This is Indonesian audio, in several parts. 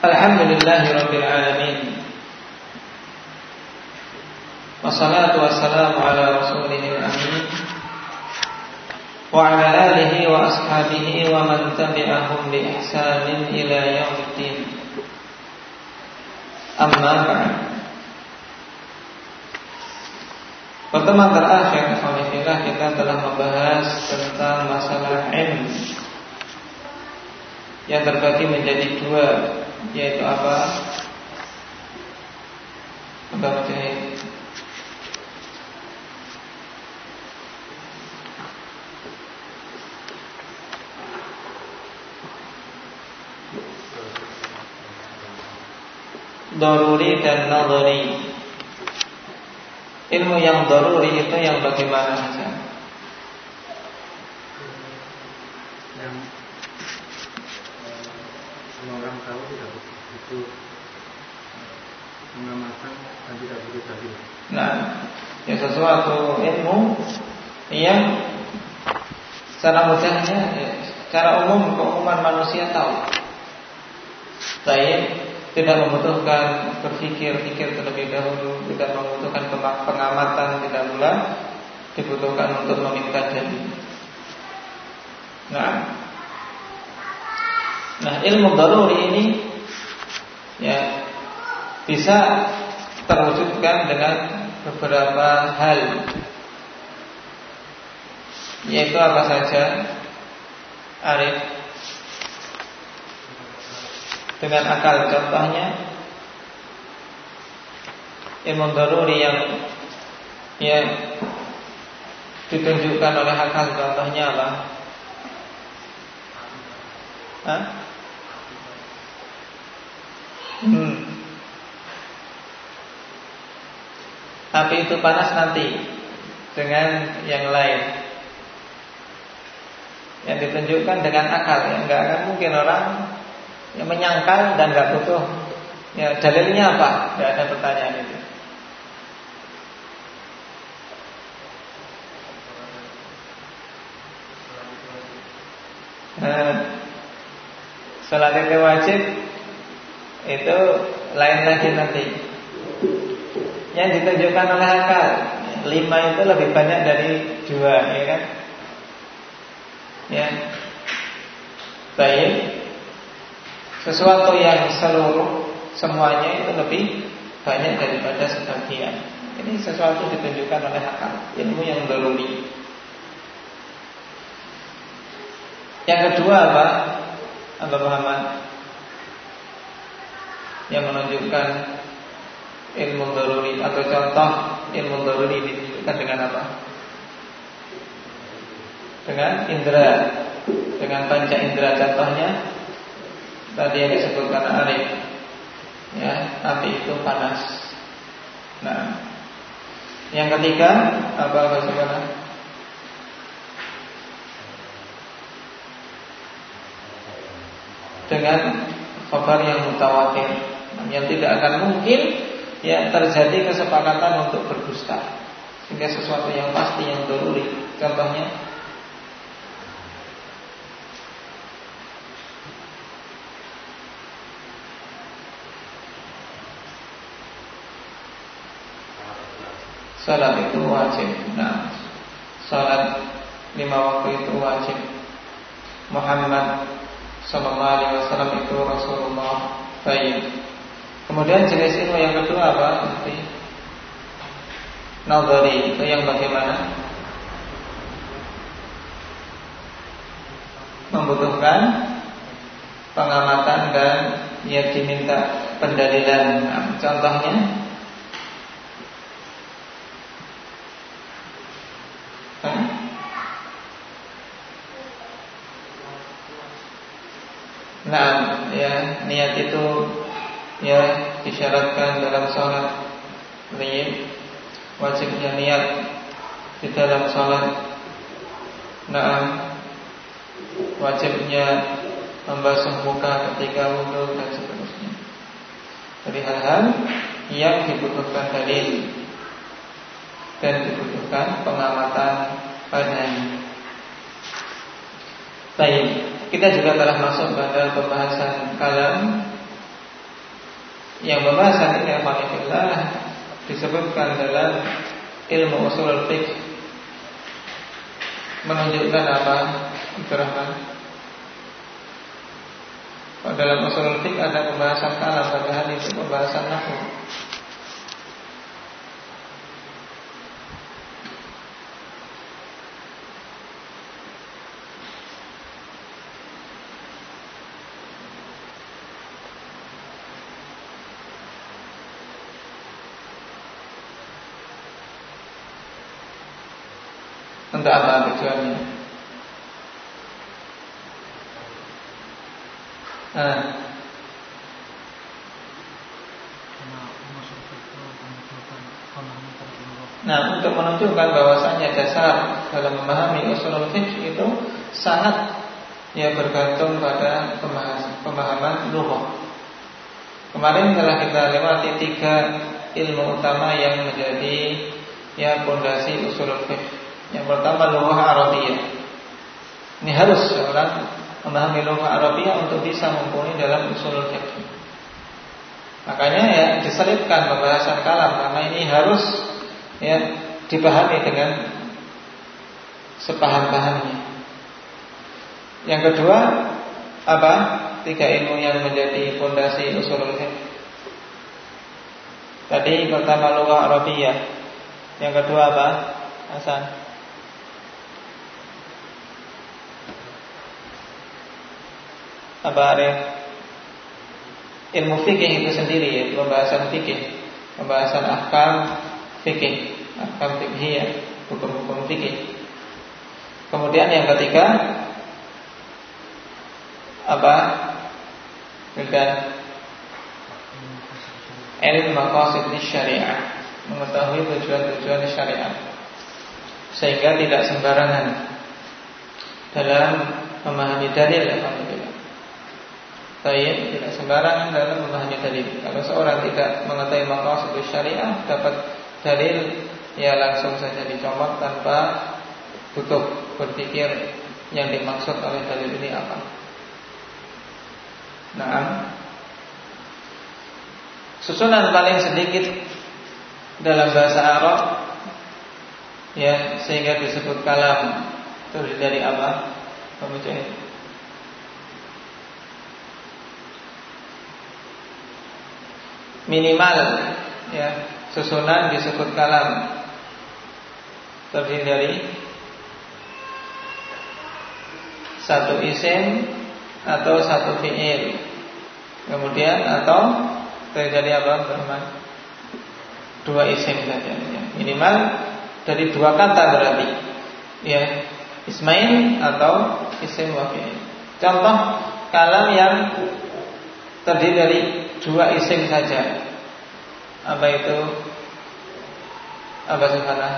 Alhamdulillahirabbil alamin. Wassalatu wassalamu ala rasulihil amin wa ala alihi wa ashabihi wa man tabi'ahum bi ihsanin ila. Pertemuan terakhir kita telah membahas tentang masalah ilmu yang terbagi menjadi dua yaitu apa? Apa Mujahid? Daruri dan nadari Ilmu yang daruri itu yang bagaimana saja? Yang semua orang tahu tidak begitu mengamalkan dan tidak begitu dalil. Nah, ya sesuatu ilmu yang secara mudahnya, ya, secara umum keumuman manusia tahu. Saya tidak membutuhkan berpikir-pikir terlebih dahulu, tidak membutuhkan pengamatan, tidak pula dibutuhkan untuk meminta jadi. Nah, Nah ilmu daruri ini ya bisa terwujudkan dengan beberapa hal yaitu apa saja Arif dengan akal contohnya ilmu daruri yang ya ditunjukkan oleh akal contohnya apa? Hah? Hmm. Api itu panas nanti dengan yang lain. Yang ditunjukkan dengan akal yang nggak akan mungkin orang yang menyangkal dan nggak butuh ya dalilnya apa? Tidak ada pertanyaan itu. Nah, itu wajib itu lain lagi nanti. Yang ditunjukkan oleh akal lima itu lebih banyak dari dua, ya kan? Ya, baik. Sesuatu yang seluruh semuanya itu lebih banyak daripada sebagian. Ini sesuatu ditunjukkan oleh akal, ilmu yang berumi. Yang kedua apa? Abah Muhammad yang menunjukkan ilmu daruri atau contoh ilmu daruri ditunjukkan dengan apa? Dengan indera, dengan panca indera contohnya tadi yang disebutkan Arif, ya api itu panas. Nah, yang ketiga apa bagaimana? Dengan kabar yang mutawatir yang tidak akan mungkin ya terjadi kesepakatan untuk berdusta. Sehingga sesuatu yang pasti yang doruri. Contohnya? Salat itu wajib. Nah Salat lima waktu itu wajib. Muhammad Sallallahu alaihi wasallam itu Rasulullah Baik Kemudian jenis ilmu yang kedua apa? Nanti Nadari itu yang bagaimana? Membutuhkan pengamatan dan ia diminta pendalilan. Nah, contohnya Nah, ya niat itu ya disyaratkan dalam sholat. Ini wajibnya niat di dalam sholat. Nah wajibnya membasuh muka ketika wudhu dan seterusnya. Dari hal-hal yang dibutuhkan dalil dan dibutuhkan pengamatan padanya. Baik, kita juga telah masuk pada pembahasan kalam Yang pembahasan ini Alhamdulillah disebutkan dalam ilmu usul fiqh. Menunjukkan apa? Abdurrahman dalam usul fiqh ada pembahasan kalam padahal itu pembahasan nahwu Apa tujuannya? Nah. Nah, untuk menunjukkan bahwasanya dasar dalam memahami usul fiqh itu sangat ya bergantung pada pemahaman, pemahaman lughah. Kemarin telah kita lewati tiga ilmu utama yang menjadi ya pondasi usul fiqh. Yang pertama lughah Arabiyah. Ini harus seorang memahami lughah Arabiyah untuk bisa mumpuni dalam usul fiqh. Makanya ya diselipkan pembahasan kalam karena ini harus ya dipahami dengan sepaham-pahamnya. Yang kedua apa? Tiga ilmu yang menjadi fondasi usul fiqh. Tadi pertama lughah Arabiyah. Yang kedua apa? Hasan. Apa ada ilmu fikih itu sendiri ya? Pembahasan fikih. Pembahasan ahkam fikih. Ahkam ya hukum-hukum fikih. Kemudian yang ketiga apa? Dan ilmu maqasid syariah. Mengetahui tujuan-tujuan syariat sehingga tidak sembarangan dalam memahami dalil alhamdulillah Baik, tidak sembarangan dalam memahami dalil. Kalau seorang tidak mengetahui maqasid syariah, dapat dalil ya langsung saja dicomot tanpa butuh berpikir yang dimaksud oleh dalil ini apa. Nah, susunan paling sedikit dalam bahasa Arab ya sehingga disebut kalam terdiri dari apa? Pemujahid. Minimal ya susunan disebut kalam. Terdiri dari satu isim atau satu fiil. Kemudian atau dari apa Rahman? Dua isim saja. Ya. minimal dari dua kata berarti ya ismail atau isim wa fiil. Contoh kalam yang terdiri dari dua isim saja. Apa itu? Apa sekarang?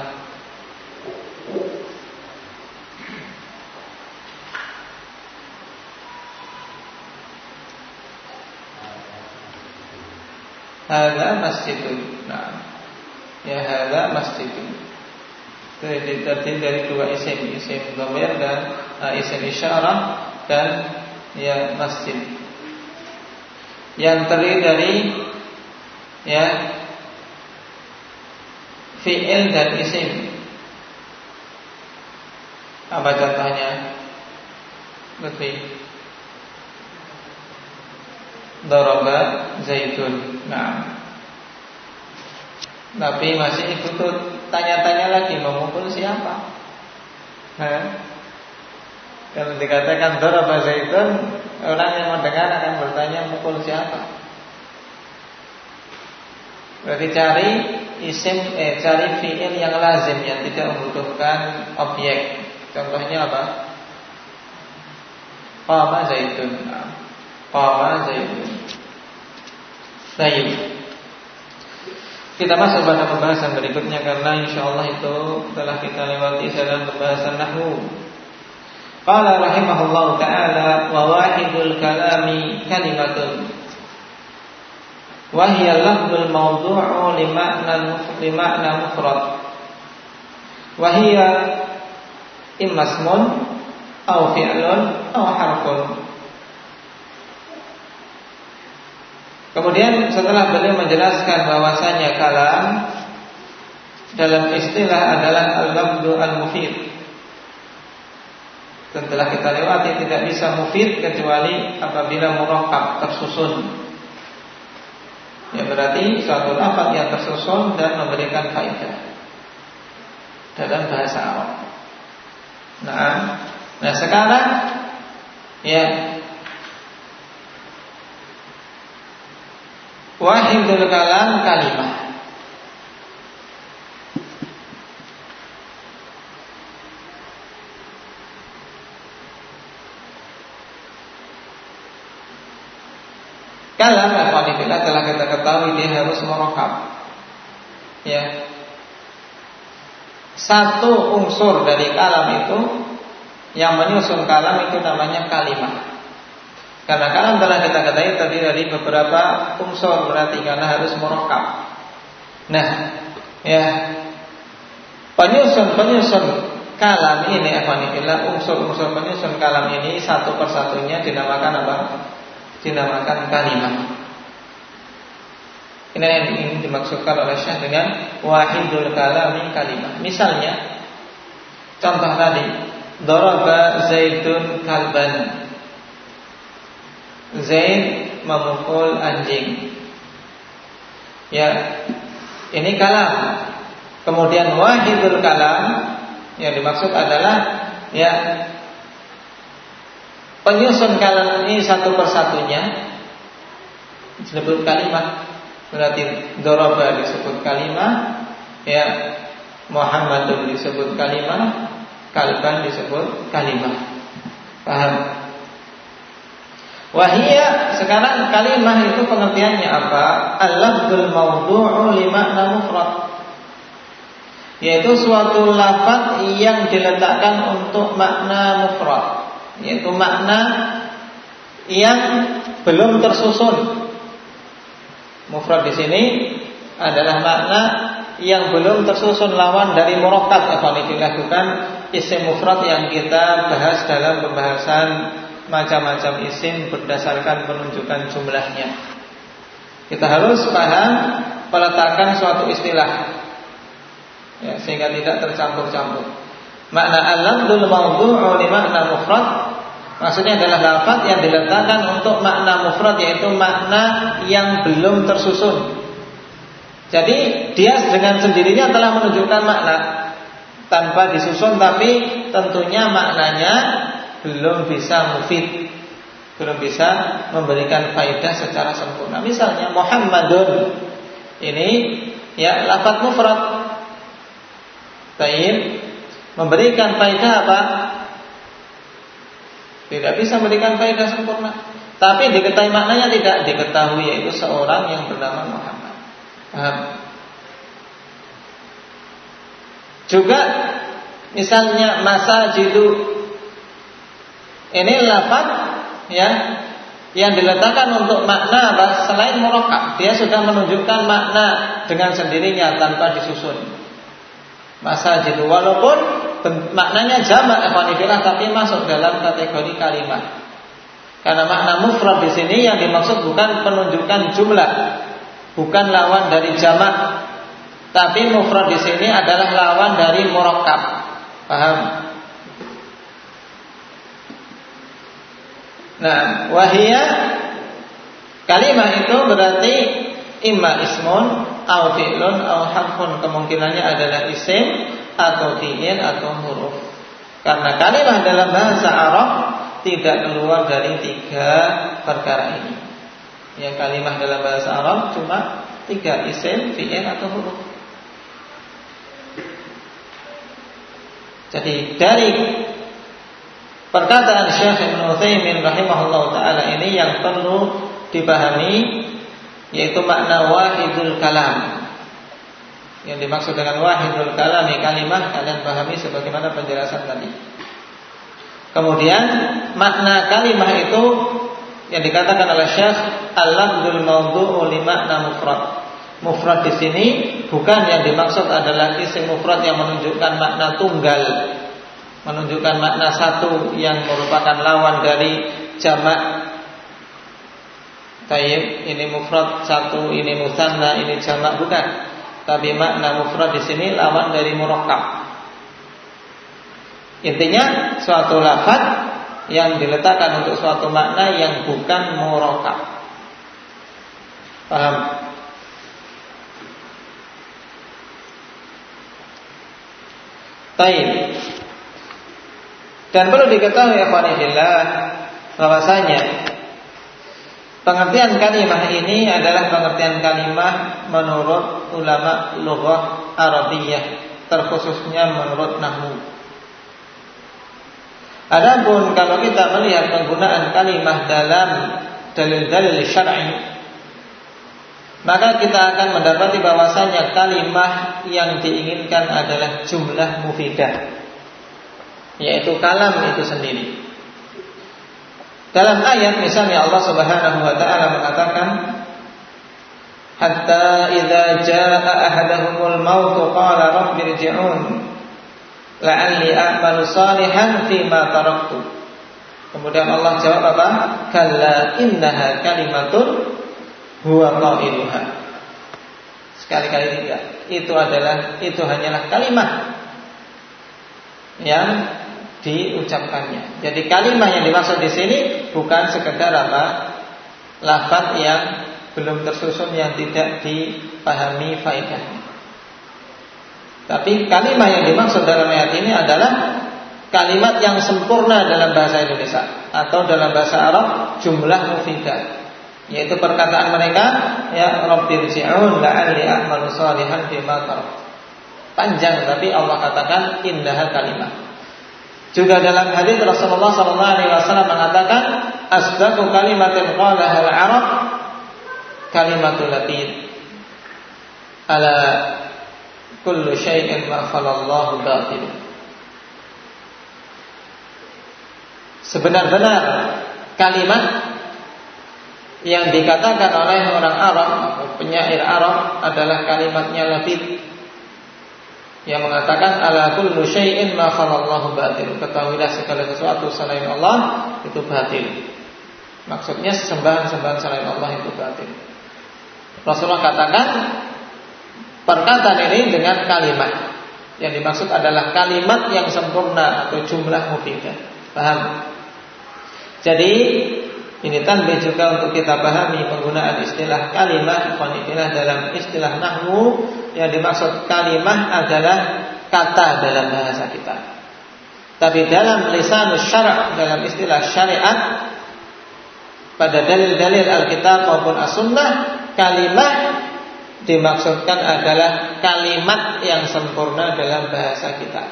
Hada masjidun. Nah, ya hada masjidun. Jadi terdiri dari dua isim, isim dhamir dan uh, isim isyarah dan ya masjid yang terdiri dari ya fi'il dan isim. Apa contohnya? Lebih Daraba Zaitun Nah Tapi masih ikut Tanya-tanya lagi Memukul siapa Hah? Kalau dikatakan Daraba Zaitun Orang yang mendengar akan bertanya mukul siapa Berarti cari isim eh cari fiil yang lazim yang tidak membutuhkan objek. Contohnya apa? Qama zaitun. Qama zaitun. Baik. Kita masuk pada pembahasan berikutnya karena insya Allah itu telah kita lewati dalam pembahasan nahwu. Qala rahimahullah ta'ala wa wahidul kalami kalimatun. Wa hiya lafzul mawdu'u li ma'na li ma'na mufrad. Wa hiya imma ismun aw fi'lun aw harfun. Kemudian setelah beliau menjelaskan bahwasanya kalam dalam istilah adalah al-lafdu al-mufid. Dan telah kita lewati tidak bisa mufid kecuali apabila murakkab tersusun. Ya berarti suatu lafaz yang tersusun dan memberikan faedah dalam bahasa Arab. Nah, nah sekarang ya wahidul kalam kalimah Kalam Alhamdulillah telah kita ketahui dia harus merokap Ya. Satu unsur dari kalam itu Yang menyusun kalam itu namanya kalimat Karena kalam telah kita ketahui tadi dari beberapa unsur berarti karena harus merokap Nah Ya. Penyusun-penyusun kalam ini Alhamdulillah unsur-unsur penyusun kalam ini Satu persatunya dinamakan apa? Dinamakan kalimat. Ini yang ingin dimaksudkan oleh Syekh dengan wahidul kalami kalimat. Misalnya, contoh tadi, Daraba Zaidun kalban. Zaid memukul anjing. Ya, ini kalam. Kemudian wahidul kalam yang dimaksud adalah ya Penyusun kalam ini satu persatunya. Disebut kalimat berarti doroba disebut kalimat ya Muhammadun disebut kalimat kalban disebut kalimat paham? Wahia sekarang kalimat itu pengertiannya apa? Al-lafzul mawdu'u li makna mufrad. Yaitu suatu lafaz yang diletakkan untuk makna mufrad yaitu makna yang belum tersusun. Mufrad di sini adalah makna yang belum tersusun lawan dari murakkab apa dilakukan isim mufrad yang kita bahas dalam pembahasan macam-macam isim berdasarkan penunjukan jumlahnya. Kita harus paham peletakan suatu istilah ya, sehingga tidak tercampur-campur. Makna al-lafzul mawdu'u li makna mufrad maksudnya adalah lafaz yang diletakkan untuk makna mufrad yaitu makna yang belum tersusun. Jadi dia dengan sendirinya telah menunjukkan makna tanpa disusun tapi tentunya maknanya belum bisa mufid belum bisa memberikan faedah secara sempurna. Misalnya Muhammadun ini ya lafaz mufrad. Taib Memberikan faedah apa? Tidak bisa memberikan faedah sempurna. Tapi diketahui maknanya tidak diketahui yaitu seorang yang bernama Muhammad. Paham? Juga misalnya masa jidu ini lafaz ya yang diletakkan untuk makna apa selain murokab dia sudah menunjukkan makna dengan sendirinya tanpa disusun masajid walaupun maknanya jamak ikhwanifillah tapi masuk dalam kategori kalimat. Karena makna mufrad di sini yang dimaksud bukan penunjukan jumlah, bukan lawan dari jamak, tapi mufrad di sini adalah lawan dari murakkab. Paham? Nah, wahia kalimat itu berarti imma ismun au fi'lun au harfun kemungkinannya adalah isim atau fi'il atau huruf. Karena kalimat dalam bahasa Arab tidak keluar dari tiga perkara ini. Ya kalimat dalam bahasa Arab cuma tiga isim, fi'il atau huruf. Jadi dari perkataan Syekh Ibn Utsaimin rahimahullah taala ini yang perlu dipahami yaitu makna wahidul kalam. Yang dimaksud dengan wahidul kalam kalimah kalian pahami sebagaimana penjelasan tadi. Kemudian makna kalimah itu yang dikatakan oleh Syekh al-lafzul li makna mufrad. Mufrad di sini bukan yang dimaksud adalah isim mufrad yang menunjukkan makna tunggal, menunjukkan makna satu yang merupakan lawan dari jamak Tayyib, ini mufrad satu, ini musanna, ini jamak bukan. Tapi makna mufrad di sini lawan dari murakkab. Intinya suatu lafaz yang diletakkan untuk suatu makna yang bukan murakkab. Paham? Taib. Dan perlu diketahui ya bahwasanya pengertian kalimah ini adalah pengertian kalimah menurut ulama lughah Arabiyah, terkhususnya menurut nahwu. Adapun kalau kita melihat penggunaan kalimah dalam dalil-dalil syar'i maka kita akan mendapati bahwasanya kalimah yang diinginkan adalah jumlah mufidah yaitu kalam itu sendiri dalam ayat misalnya Allah Subhanahu wa taala mengatakan hatta idza jaa ahadahumul maut qala rabbi irji'un la'alli a'malu salihan fi ma taraktu kemudian Allah jawab apa kalla innaha kalimatun huwa qailuha. Sekali-kali tidak. Itu adalah itu hanyalah kalimat yang diucapkannya. Jadi kalimat yang dimaksud di sini bukan sekedar apa? lafaz yang belum tersusun yang tidak dipahami faedahnya. Tapi kalimat yang dimaksud dalam ayat ini adalah kalimat yang sempurna dalam bahasa Indonesia atau dalam bahasa Arab jumlah mufidah yaitu perkataan mereka ya Rabbil ji'un la'alli a'malu salihan bima Panjang tapi Allah katakan indah kalimat. Juga dalam hadis Rasulullah sallallahu alaihi wasallam mengatakan asdaqu kalimatin qalaha al-arab kalimatul latin. Ala kullu syai'in ma khalallahu batil. Sebenar-benar kalimat yang dikatakan oleh orang Arab penyair Arab adalah kalimatnya Labid yang mengatakan ala kullu syai'in ma khalallahu batil. Ketahuilah segala sesuatu selain Allah itu batil. Maksudnya sembahan-sembahan selain Allah itu batil. Rasulullah katakan perkataan ini dengan kalimat. Yang dimaksud adalah kalimat yang sempurna atau jumlah mufidah paham? Jadi ini tanbih juga untuk kita pahami penggunaan istilah kalimah Ikhwanifillah dalam istilah nahwu. Yang dimaksud kalimah adalah kata dalam bahasa kita. Tapi dalam lisan syarak dalam istilah syariat Pada dalil-dalil Alkitab maupun As-Sunnah Kalimah dimaksudkan adalah kalimat yang sempurna dalam bahasa kita.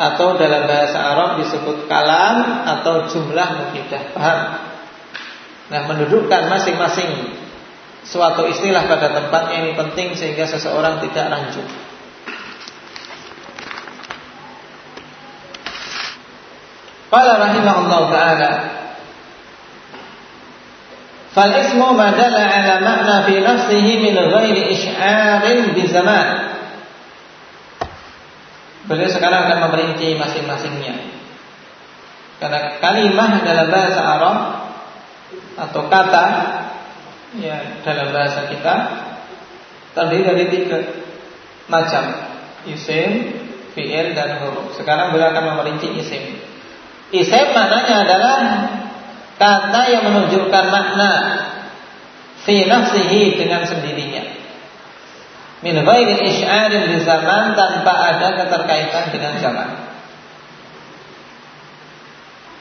Atau dalam bahasa Arab disebut kalam atau jumlah mukidah. Paham Nah, mendudukkan masing-masing suatu istilah pada tempatnya ini penting sehingga seseorang tidak rancu. Qala rahimahullah taala ma dalla ala ma'na fi nafsihi min ghairi isy'arin bi zaman. Beliau sekarang akan memperinci masing-masingnya. Karena kalimah dalam bahasa Arab atau kata ya dalam bahasa kita terdiri dari tiga macam isim, fi'il dan huruf. Sekarang beliau akan memerinci isim. Isim maknanya adalah kata yang menunjukkan makna fi nafsihi dengan sendirinya. Min ghairi isy'arin di zaman tanpa ada keterkaitan dengan zaman.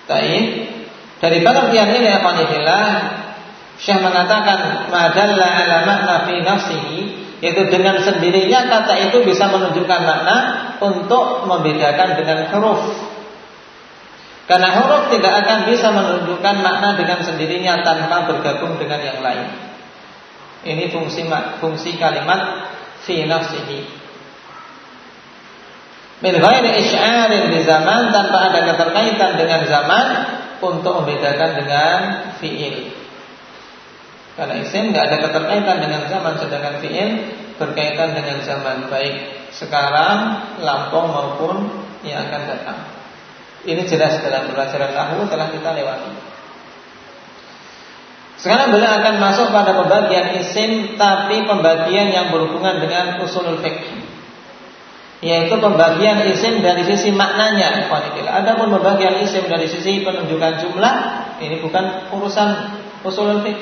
Baik. Dari pengertian ini ya Fanifillah Syekh mengatakan madalla ala makna fi nafsihi yaitu dengan sendirinya kata itu bisa menunjukkan makna untuk membedakan dengan huruf. Karena huruf tidak akan bisa menunjukkan makna dengan sendirinya tanpa bergabung dengan yang lain. Ini fungsi fungsi kalimat fi nafsihi. Min ghairi isy'arin di zaman tanpa ada keterkaitan dengan zaman untuk membedakan dengan fiil. Karena isim nggak ada keterkaitan dengan zaman, sedangkan fiil berkaitan dengan zaman baik sekarang, lampau maupun yang akan datang. Ini jelas dalam pelajaran nahwu telah kita lewati. Sekarang beliau akan masuk pada pembagian isim tapi pembagian yang berhubungan dengan usulul fiqh. Yaitu pembagian isim dari sisi maknanya. Ada pun pembagian isim dari sisi penunjukan jumlah, ini bukan urusan usulul fiqh.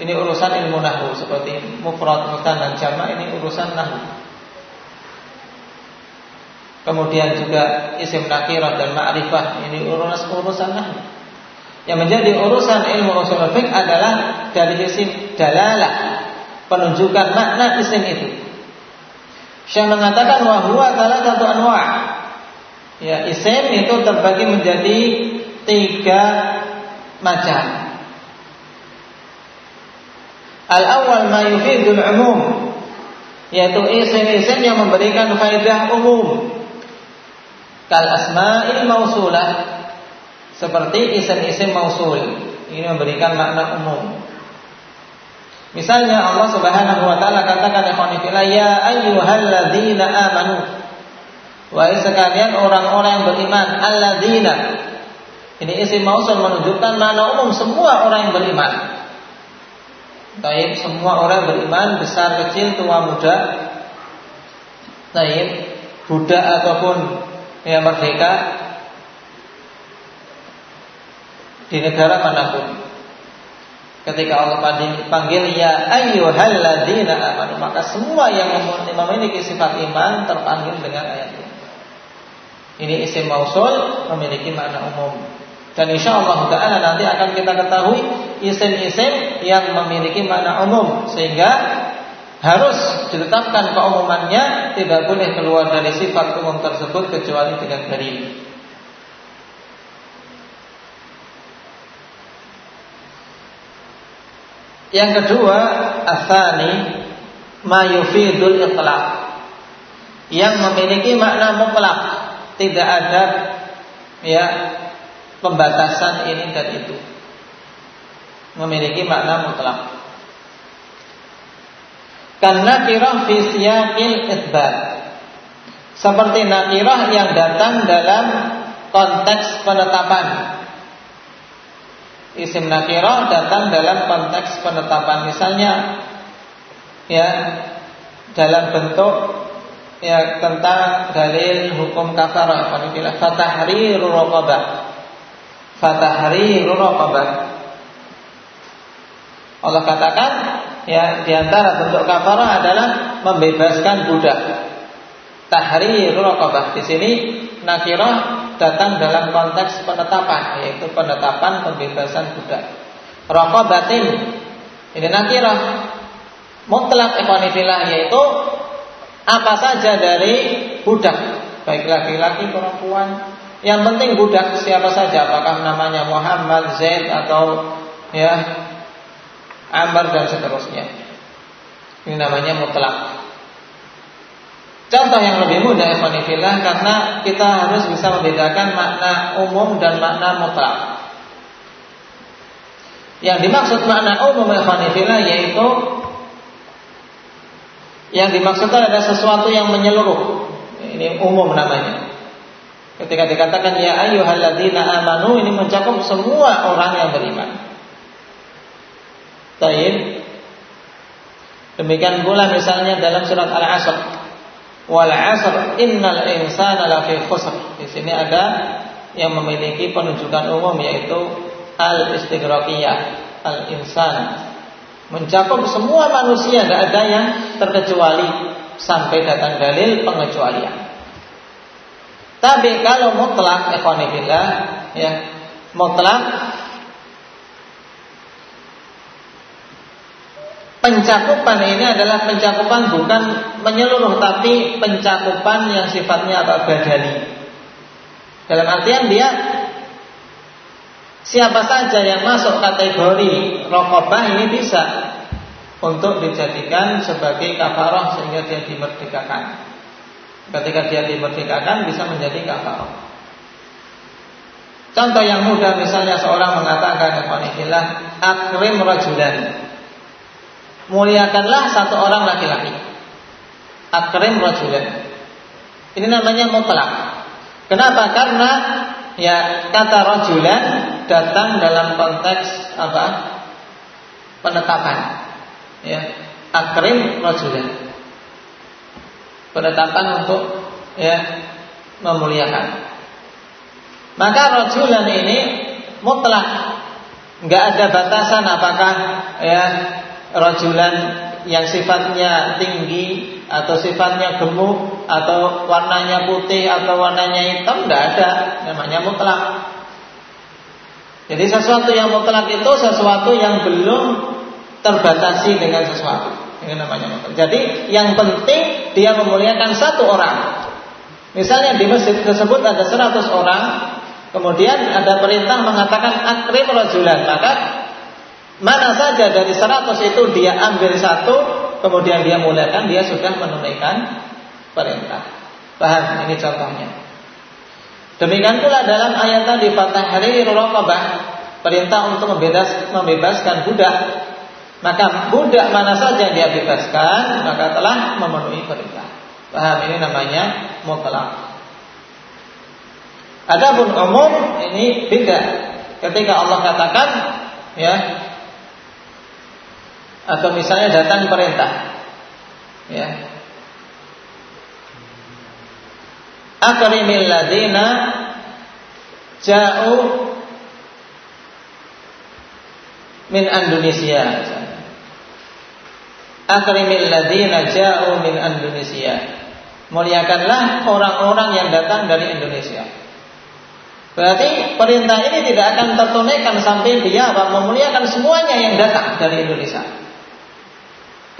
Ini urusan ilmu nahwu seperti mufrad, dan jama ini urusan nahwu. Kemudian juga isim nakirah dan ma'rifah ini urusan urusan nahwu. Yang menjadi urusan ilmu usul fiqh adalah dari sisi dalalah, penunjukan makna isim itu. Syekh mengatakan bahwa salah satu anwa. Ya, isim itu terbagi menjadi tiga macam. Al-awwal ma yufidul umum yaitu isim-isim yang memberikan faedah umum. Kal asma'il mausulah seperti isim-isim mausul. Ini memberikan makna umum. Misalnya Allah Subhanahu wa taala katakan ikhwanifillah ya ayyuhalladzina amanu. Wahai sekalian orang-orang yang beriman, alladzina. Ini isim mausul menunjukkan makna umum semua orang yang beriman. Baik, semua orang yang beriman besar kecil tua muda. Baik, budak ataupun yang merdeka di negara mana pun. Ketika Allah panggil ya ayyuhalladzina amanu maka semua yang memiliki sifat iman terpanggil dengan ayat ini. Ini isim mausul memiliki makna umum. Dan insya Allah taala nanti akan kita ketahui isim-isim yang memiliki makna umum sehingga harus ditetapkan keumumannya tidak boleh keluar dari sifat umum tersebut kecuali dengan dalil. Yang kedua, asani ma yufidul itlaq. Yang memiliki makna mutlak, tidak ada ya pembatasan ini dan itu. Memiliki makna mutlak. Karena kirah fi siyaqil. Seperti nakirah yang datang dalam konteks penetapan isim nakirah datang dalam konteks penetapan misalnya ya dalam bentuk ya tentang dalil hukum kafarah fatah fatahriru raqabah fatahriru Allah katakan ya di antara bentuk kafarah adalah membebaskan budak. Tahriru raqabah di sini nakirah datang dalam konteks penetapan yaitu penetapan pembebasan budak. Rokok batin. Ini nakirah mutlak ekonifilah yaitu apa saja dari budak. Baik laki-laki perempuan. Yang penting budak siapa saja apakah namanya Muhammad Zaid atau ya Amr dan seterusnya. Ini namanya mutlak Contoh yang lebih mudah Ikhwanifillah Karena kita harus bisa membedakan makna umum dan makna mutlak. Yang dimaksud makna umum Ikhwanifillah yaitu Yang dimaksudkan adalah sesuatu yang menyeluruh. Ini umum namanya. Ketika dikatakan Ya ayyuhalladzina amanu Ini mencakup semua orang yang beriman. Taib Demikian pula misalnya dalam surat Al-Asr wal 'asr innal insana lafi khusr. Di sini ada yang memiliki penunjukan umum yaitu al istighraqiyah, al insan. Mencakup semua manusia, tidak ada yang terkecuali sampai datang dalil pengecualian. Tapi kalau mutlak ikhwanillah ya, mutlak Pencakupan ini adalah pencakupan bukan menyeluruh tapi pencakupan yang sifatnya apa badani. Dalam artian dia siapa saja yang masuk kategori rokobah ini bisa untuk dijadikan sebagai kafaroh sehingga dia dimerdekakan. Ketika dia dimerdekakan bisa menjadi kafaroh. Contoh yang mudah misalnya seorang mengatakan akrim rajulan muliakanlah satu orang laki-laki. Akrim rajulan. Ini namanya mutlak. Kenapa? Karena ya kata rajulan datang dalam konteks apa? penetapan ya akrim rajulan penetapan untuk ya memuliakan maka rajulan ini mutlak nggak ada batasan apakah ya rajulan yang sifatnya tinggi atau sifatnya gemuk atau warnanya putih atau warnanya hitam nggak ada namanya mutlak jadi sesuatu yang mutlak itu sesuatu yang belum terbatasi dengan sesuatu. Ini namanya mutlak. Jadi yang penting dia memuliakan satu orang. Misalnya di masjid tersebut ada 100 orang, kemudian ada perintah mengatakan akrim rajulan, maka mana saja dari 100 itu dia ambil satu, kemudian dia muliakan, dia sudah menunaikan perintah. Paham? Ini contohnya. Demikian pula dalam ayat tadi fatahrir raqabah perintah untuk membebas, membebaskan budak. Maka budak mana saja dia bebaskan maka telah memenuhi perintah. Paham ini namanya mutlak. Adapun umum ini beda. Ketika Allah katakan ya atau misalnya datang perintah. Ya. Akrimil ladina ja'u min Indonesia. Akrimil ladina ja'u min Indonesia. Muliakanlah orang-orang yang datang dari Indonesia. Berarti perintah ini tidak akan tertunaikan sampai dia memuliakan semuanya yang datang dari Indonesia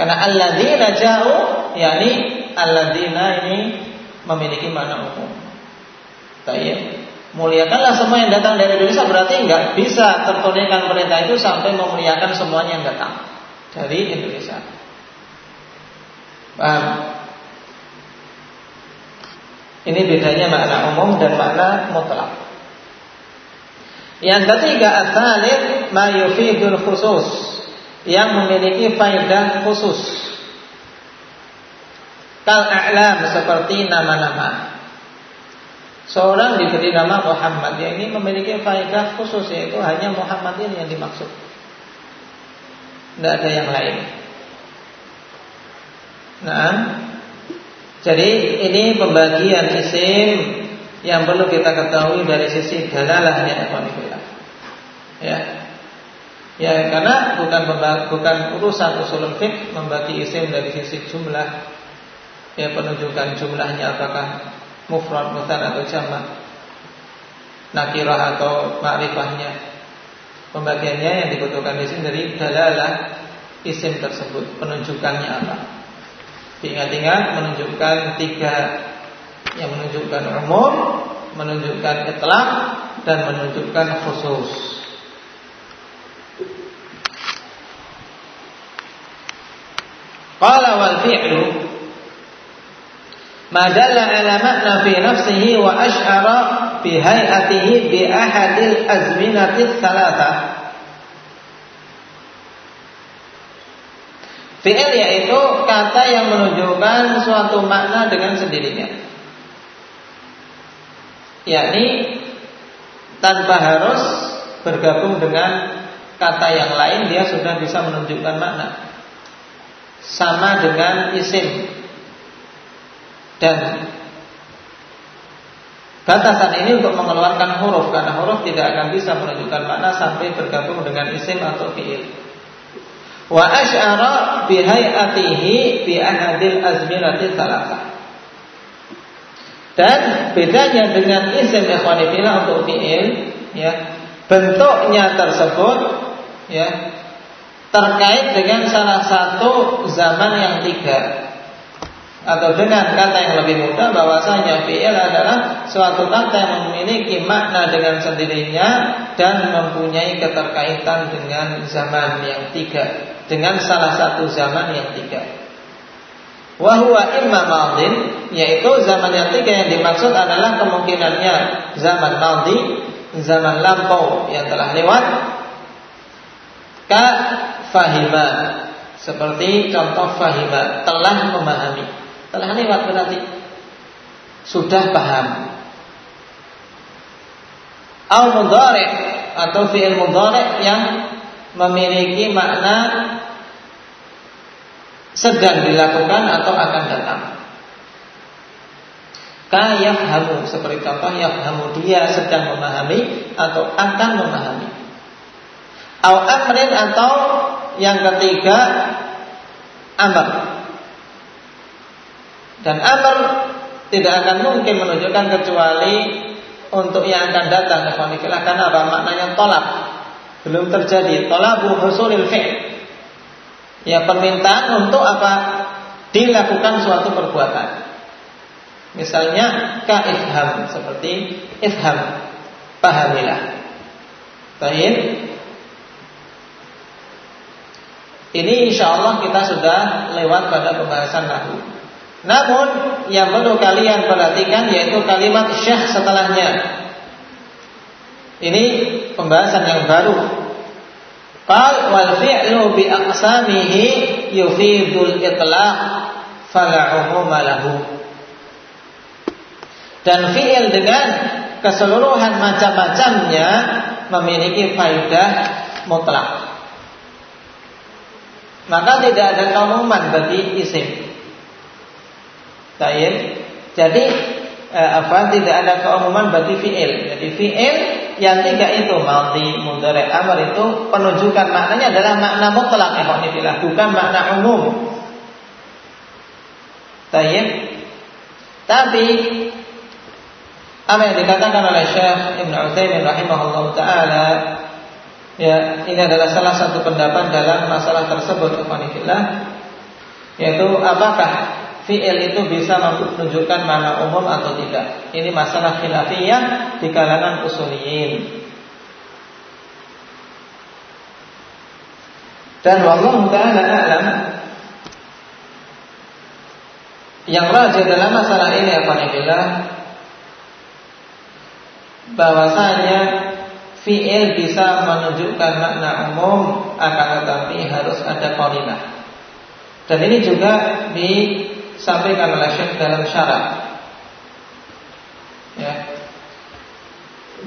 karena alladzina ja'u yakni alladzina ini memiliki makna umum. Tayyib. Muliakanlah semua yang datang dari Indonesia berarti nggak bisa tertunaikan perintah itu sampai memuliakan semuanya yang datang dari Indonesia. Paham? Ini bedanya makna umum dan makna mutlak. Yang ketiga asalib ma yufidul khusus yang memiliki faedah khusus kal a'lam seperti nama-nama. Seorang diberi nama Muhammad yang ini memiliki faedah khusus yaitu hanya Muhammad ini yang dimaksud. Tidak ada yang lain. Nah, jadi ini pembagian isim yang perlu kita ketahui dari sisi dalalahnya Ya. Ya, karena bukan bukan urusan usul fiqh membagi isim dari sisi jumlah. Ya penunjukan jumlahnya apakah mufrad mutan atau jamak. Nakirah atau ma'rifahnya. Pembagiannya yang dibutuhkan di sini dari dalalah isim tersebut. Penunjukannya apa? Ingat-ingat menunjukkan tiga. Yang menunjukkan umum menunjukkan itlaq dan menunjukkan khusus Qala wal fi'lu madalla ala makna fi nafsihi wa ash'ara bi hay'atihi bi ahadil azminati thalatha. Fi'il yaitu kata yang menunjukkan suatu makna dengan sendirinya. Yakni tanpa harus bergabung dengan kata yang lain dia sudah bisa menunjukkan makna sama dengan isim dan batasan ini untuk mengeluarkan huruf karena huruf tidak akan bisa menunjukkan makna sampai bergabung dengan isim atau fiil. Wa asyara bi hayatihi bi ahadil azminati salasa. Dan bedanya dengan isim ikhwanifillah untuk fiil ya, bentuknya tersebut ya terkait dengan salah satu zaman yang tiga. Atau dengan kata yang lebih mudah bahwasanya fi'il adalah suatu kata yang memiliki makna dengan sendirinya dan mempunyai keterkaitan dengan zaman yang tiga. Dengan salah satu zaman yang tiga. Wahwa imma madin yaitu zaman yang tiga yang dimaksud adalah kemungkinannya zaman maldi zaman lampau yang telah lewat. Ka fahima seperti contoh fahima telah memahami telah lewat berarti sudah paham. Al mudhari atau fi'il mudhari yang memiliki makna sedang dilakukan atau akan datang. Kayafhamu seperti contoh yafhamu dia sedang memahami atau akan memahami. Au amrin atau yang ketiga amr. Dan amr tidak akan mungkin menunjukkan kecuali untuk yang akan datang karena apa? Maknanya tolak. Belum terjadi. Tolabu husulil fi'l. Ya permintaan untuk apa? Dilakukan suatu perbuatan. Misalnya ka ifham. Seperti ifham. Pahamilah. Baik. Ini insya Allah kita sudah lewat pada pembahasan nahu. Namun yang perlu kalian perhatikan yaitu kalimat syekh setelahnya. Ini pembahasan yang baru. Qal wal fi'lu bi aqsamihi yufidul itlaq fala umuma lahu. Dan fi'il dengan keseluruhan macam-macamnya memiliki faidah mutlak. Maka tidak ada keumuman bagi isim. Tayyib. Jadi eh, apa? Tidak ada keumuman bagi fi'il. Jadi fi'il yang tiga itu maldi, mudhari, amr itu penunjukan maknanya adalah makna mutlak ya bukan makna umum. Tayyib. Tapi apa yang dikatakan oleh Syekh Ibn Utsaimin rahimahullah taala ya ini adalah salah satu pendapat dalam masalah tersebut kepanifillah yaitu apakah fi'il itu bisa menunjukkan mana umum atau tidak? Ini masalah khilafiyah di kalangan usuliyin. Dan wallahu taala alam. Yang rajin dalam masalah ini apa bahwasanya fi'il bisa menunjukkan makna umum akan tetapi harus ada qarinah. Dan ini juga disampaikan oleh Syekh dalam syarat. Ya.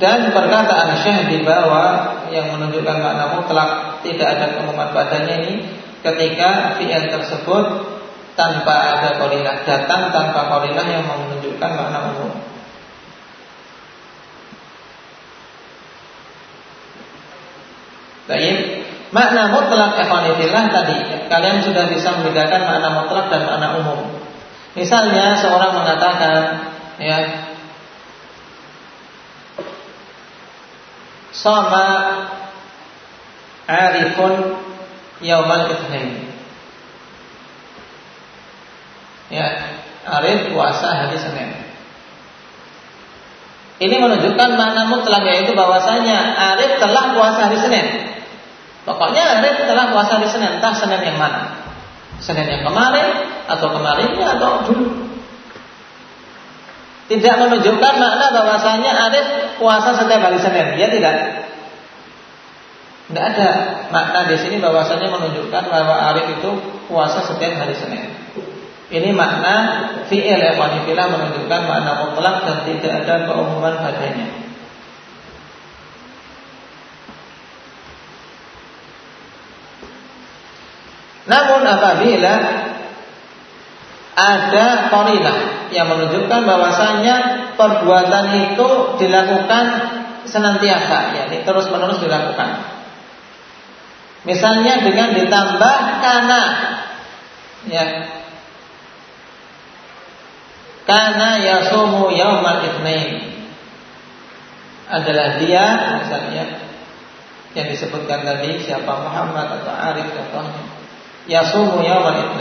Dan perkataan Syekh di bawah yang menunjukkan makna mutlak tidak ada keumuman padanya ini ketika fi'il tersebut tanpa ada qarinah datang tanpa qarinah yang menunjukkan makna umum. Baik. Makna mutlak ikhwanifillah tadi kalian sudah bisa membedakan makna mutlak dan makna umum. Misalnya seorang mengatakan ya sama arifun yaumal itsnain. Ya, arif puasa hari Senin. Ini menunjukkan makna mutlak yaitu bahwasanya arif telah puasa hari Senin. Pokoknya Anda telah puasa di Senin, entah Senin yang mana. Senin yang kemarin atau kemarinnya atau dulu. Tidak menunjukkan makna bahwasanya Arif puasa setiap hari Senin. Ya tidak. Tidak ada makna di sini bahwasanya menunjukkan bahwa Arif itu puasa setiap hari Senin. Ini makna fi'il ya menunjukkan makna mutlak dan tidak ada keumuman padanya. Namun apabila ada korinah yang menunjukkan bahwasanya perbuatan itu dilakukan senantiasa, yakni terus menerus dilakukan. Misalnya dengan ditambah karena ya. Karena yasumu yaumal itsnain. Adalah dia misalnya yang disebutkan tadi siapa Muhammad atau Arif contohnya yasumu yawmal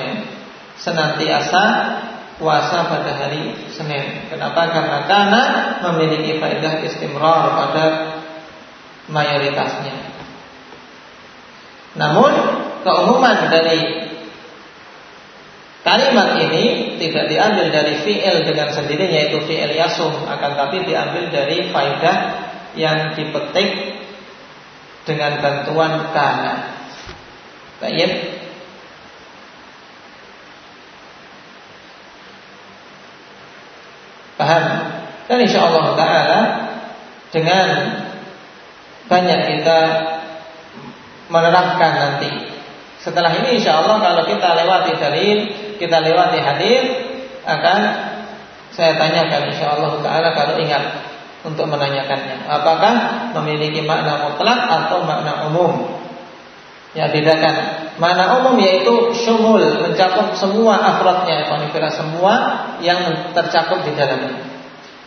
senantiasa puasa pada hari Senin. Kenapa? Karena karena memiliki faedah istimrar pada mayoritasnya. Namun keumuman dari kalimat ini tidak diambil dari fi'il dengan sendirinya yaitu fi'il yasum akan tapi diambil dari faedah yang dipetik dengan bantuan kana. Baik, Paham? Dan insya Allah Taala dengan banyak kita menerapkan nanti. Setelah ini insya Allah kalau kita lewati dalil, kita lewati hadis, akan saya tanyakan insya Allah Taala kalau ingat untuk menanyakannya. Apakah memiliki makna mutlak atau makna umum? Ya bedakan. Makna umum yaitu syumul mencakup semua afrodnya, konifera semua yang tercakup di dalamnya.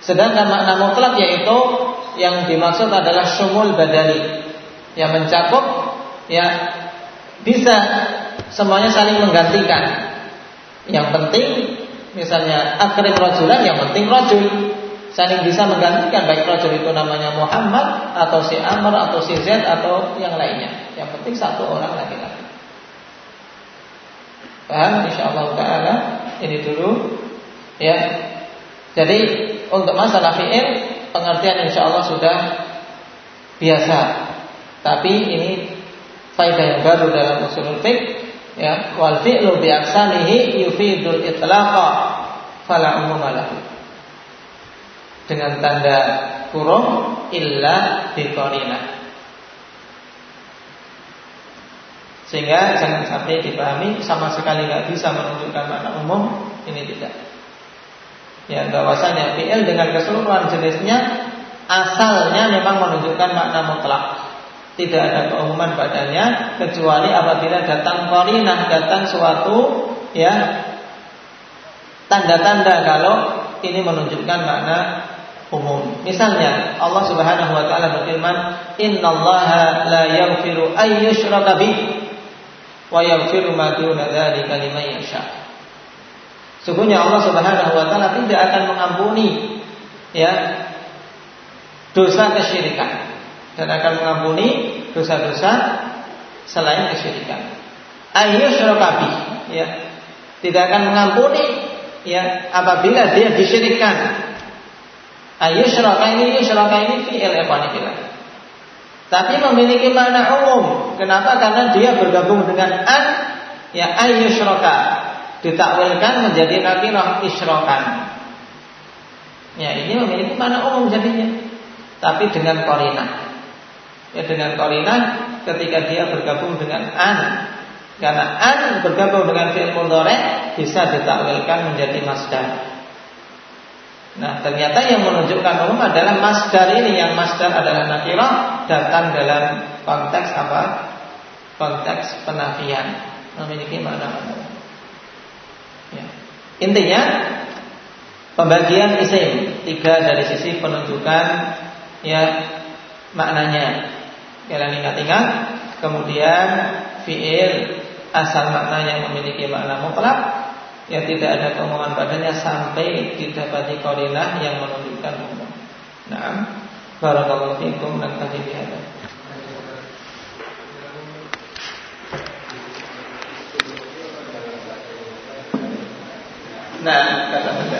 Sedangkan makna mutlak yaitu yang dimaksud adalah syumul badali yang mencakup ya bisa semuanya saling menggantikan. Yang penting misalnya akrib rajulan yang penting rajul saling bisa menggantikan baik rajul itu namanya Muhammad atau si Amr atau si Zaid atau yang lainnya. Yang penting satu orang laki-laki. Paham insyaallah taala ini dulu ya. Jadi untuk masalah fi'il pengertian insyaallah sudah biasa. Tapi ini faedah yang baru dalam usul fiqh ya wal fi'lu bi aksanihi yufidul itlaqa fala umumalahu dengan tanda kurung illa biqarinah. Sehingga jangan sampai dipahami sama sekali nggak bisa menunjukkan makna umum, ini tidak. Ya, bahwasanya fi'il dengan keseluruhan jenisnya asalnya memang menunjukkan makna mutlak. Tidak ada keumuman padanya kecuali apabila datang qarinah, datang suatu ya tanda-tanda kalau ini menunjukkan makna umum. Misalnya Allah Subhanahu wa taala berfirman, "Innallaha la yaghfiru ay yushraka bih wa yaghfiru ma duna dzalika liman yasha." Sungguhnya Allah Subhanahu wa taala tidak akan mengampuni ya dosa kesyirikan dan akan mengampuni dosa-dosa selain kesyirikan. Ayyushraka bih ya. Tidak akan mengampuni ya apabila dia disyirikkan Ayushraka ini yushraka ini fi'il ikhwanifillah. Tapi memiliki makna umum. Kenapa? Karena dia bergabung dengan an ya ayyushraka ditakwilkan menjadi nakirah isyrakan. Ya, ini memiliki makna umum jadinya. Tapi dengan korina. Ya dengan korina ketika dia bergabung dengan an karena an bergabung dengan fi'il mudhari bisa ditakwilkan menjadi masdar. Nah, ternyata yang menunjukkan umum adalah masdar ini yang masdar adalah nakirah datang dalam konteks apa? Konteks penafian memiliki makna. Ya. Intinya pembagian isim tiga dari sisi penunjukan ya maknanya. Kalian ingat-ingat. Kemudian fiil asal maknanya memiliki makna mutlak yang tidak ada keumuman padanya sampai didapati korinah yang menunjukkan umum. Nah, barakallahu fikum dan tadi bihadza. Nah, kata benda.